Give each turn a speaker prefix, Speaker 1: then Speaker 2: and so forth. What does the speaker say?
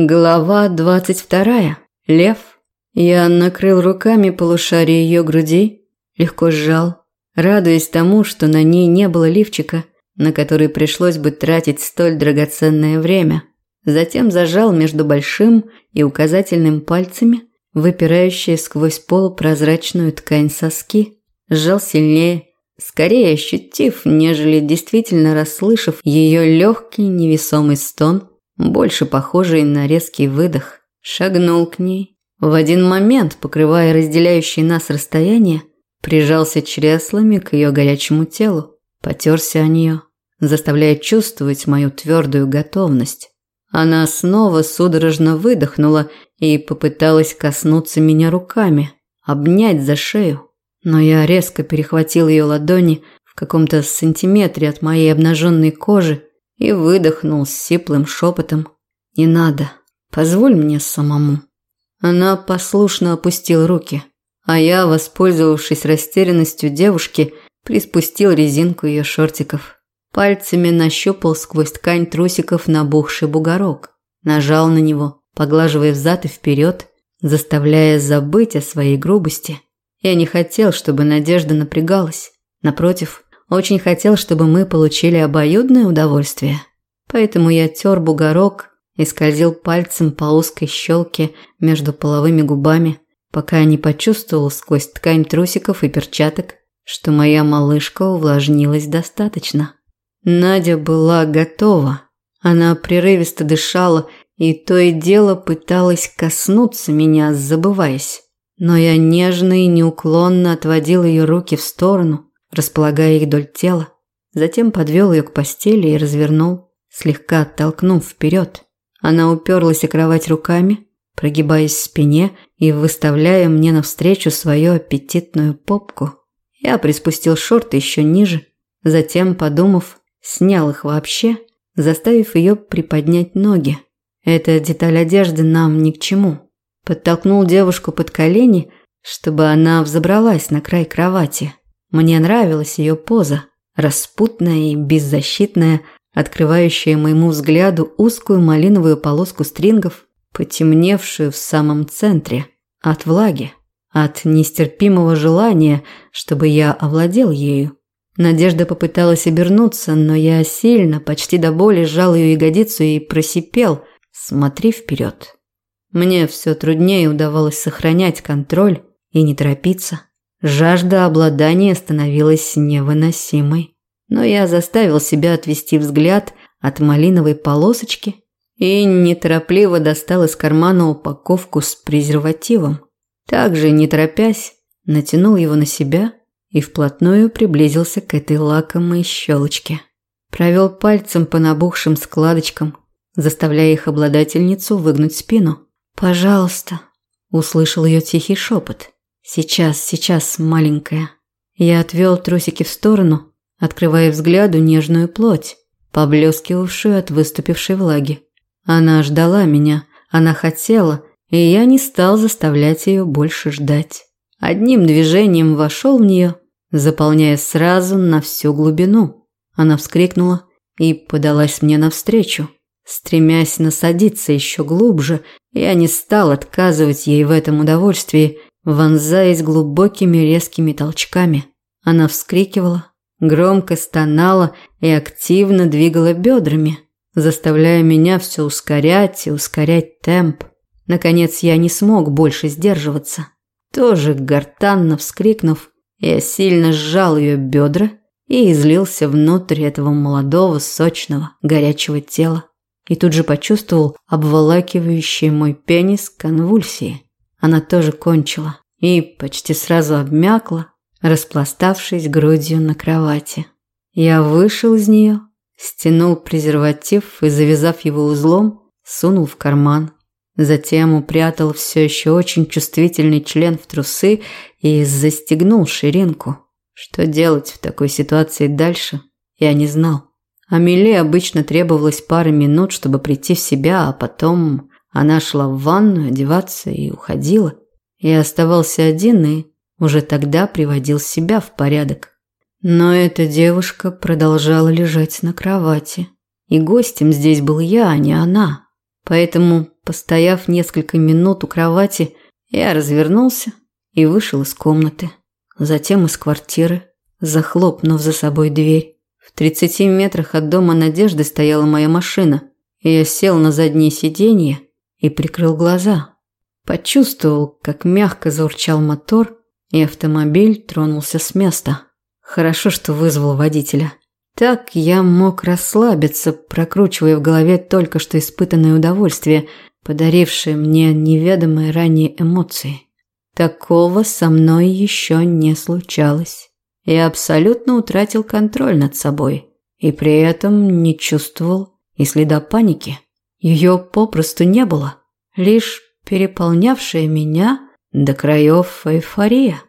Speaker 1: Глава двадцать вторая. Лев. Я накрыл руками полушарие ее груди, легко сжал, радуясь тому, что на ней не было лифчика, на который пришлось бы тратить столь драгоценное время. Затем зажал между большим и указательным пальцами, выпирающие сквозь полупрозрачную ткань соски, сжал сильнее, скорее ощутив, нежели действительно расслышав ее легкий невесомый стон – больше похожий на резкий выдох, шагнул к ней. В один момент, покрывая разделяющее нас расстояние, прижался чреслами к ее горячему телу, потерся о нее, заставляя чувствовать мою твердую готовность. Она снова судорожно выдохнула и попыталась коснуться меня руками, обнять за шею. Но я резко перехватил ее ладони в каком-то сантиметре от моей обнаженной кожи и выдохнул с сиплым шепотом. «Не надо, позволь мне самому». Она послушно опустила руки, а я, воспользовавшись растерянностью девушки, приспустил резинку ее шортиков. Пальцами нащупал сквозь ткань трусиков набухший бугорок, нажал на него, поглаживая взад и вперед, заставляя забыть о своей грубости. Я не хотел, чтобы Надежда напрягалась. Напротив, очень хотел, чтобы мы получили обоюдное удовольствие. Поэтому я тер бугорок и скользил пальцем по узкой щелке между половыми губами, пока не почувствовал сквозь ткань трусиков и перчаток, что моя малышка увлажнилась достаточно. Надя была готова. Она прерывисто дышала и то и дело пыталась коснуться меня, забываясь. Но я нежно и неуклонно отводил ее руки в сторону, располагая их вдоль тела. Затем подвел ее к постели и развернул, слегка оттолкнув вперед. Она уперлась о кровать руками, прогибаясь в спине и выставляя мне навстречу свою аппетитную попку. Я приспустил шорты еще ниже, затем, подумав, снял их вообще, заставив ее приподнять ноги. Эта деталь одежды нам ни к чему. Подтолкнул девушку под колени, чтобы она взобралась на край кровати. Мне нравилась ее поза, распутная и беззащитная, открывающая моему взгляду узкую малиновую полоску стрингов, потемневшую в самом центре, от влаги, от нестерпимого желания, чтобы я овладел ею. Надежда попыталась обернуться, но я сильно, почти до боли сжал ее ягодицу и просипел «Смотри вперед». Мне все труднее удавалось сохранять контроль и не торопиться. Жажда обладания становилась невыносимой. Но я заставил себя отвести взгляд от малиновой полосочки и неторопливо достал из кармана упаковку с презервативом. Также, не торопясь, натянул его на себя и вплотную приблизился к этой лакомой щелочке. Провел пальцем по набухшим складочкам, заставляя их обладательницу выгнуть спину. «Пожалуйста», – услышал ее тихий шепот. Сейчас, сейчас, маленькая. Я отвел трусики в сторону, открывая взгляду нежную плоть, поблескивавшую от выступившей влаги. Она ждала меня, она хотела, и я не стал заставлять ее больше ждать. Одним движением вошел в нее, заполняя сразу на всю глубину. Она вскрикнула и подалась мне навстречу. Стремясь насадиться еще глубже, я не стал отказывать ей в этом удовольствии вонзаясь глубокими резкими толчками. Она вскрикивала, громко стонала и активно двигала бедрами, заставляя меня все ускорять и ускорять темп. Наконец я не смог больше сдерживаться. Тоже гортанно вскрикнув, я сильно сжал ее бедра и излился внутрь этого молодого, сочного, горячего тела. И тут же почувствовал обволакивающий мой пенис конвульсии. Она тоже кончила и почти сразу обмякла, распластавшись грудью на кровати. Я вышел из нее, стянул презерватив и, завязав его узлом, сунул в карман. Затем упрятал все еще очень чувствительный член в трусы и застегнул ширинку. Что делать в такой ситуации дальше, я не знал. Амеле обычно требовалось пара минут, чтобы прийти в себя, а потом она шла в ванную одеваться и уходила. Я оставался один и уже тогда приводил себя в порядок. Но эта девушка продолжала лежать на кровати. И гостем здесь был я, а не она. Поэтому, постояв несколько минут у кровати, я развернулся и вышел из комнаты. Затем из квартиры, захлопнув за собой дверь. В 30 метрах от дома Надежды стояла моя машина. И я сел на заднее сиденье и прикрыл глаза. Почувствовал, как мягко заурчал мотор, и автомобиль тронулся с места. Хорошо, что вызвал водителя. Так я мог расслабиться, прокручивая в голове только что испытанное удовольствие, подарившее мне неведомые ранее эмоции. Такого со мной еще не случалось. Я абсолютно утратил контроль над собой и при этом не чувствовал и следа паники. Ее попросту не было, лишь переполнявшая меня до краев эйфория.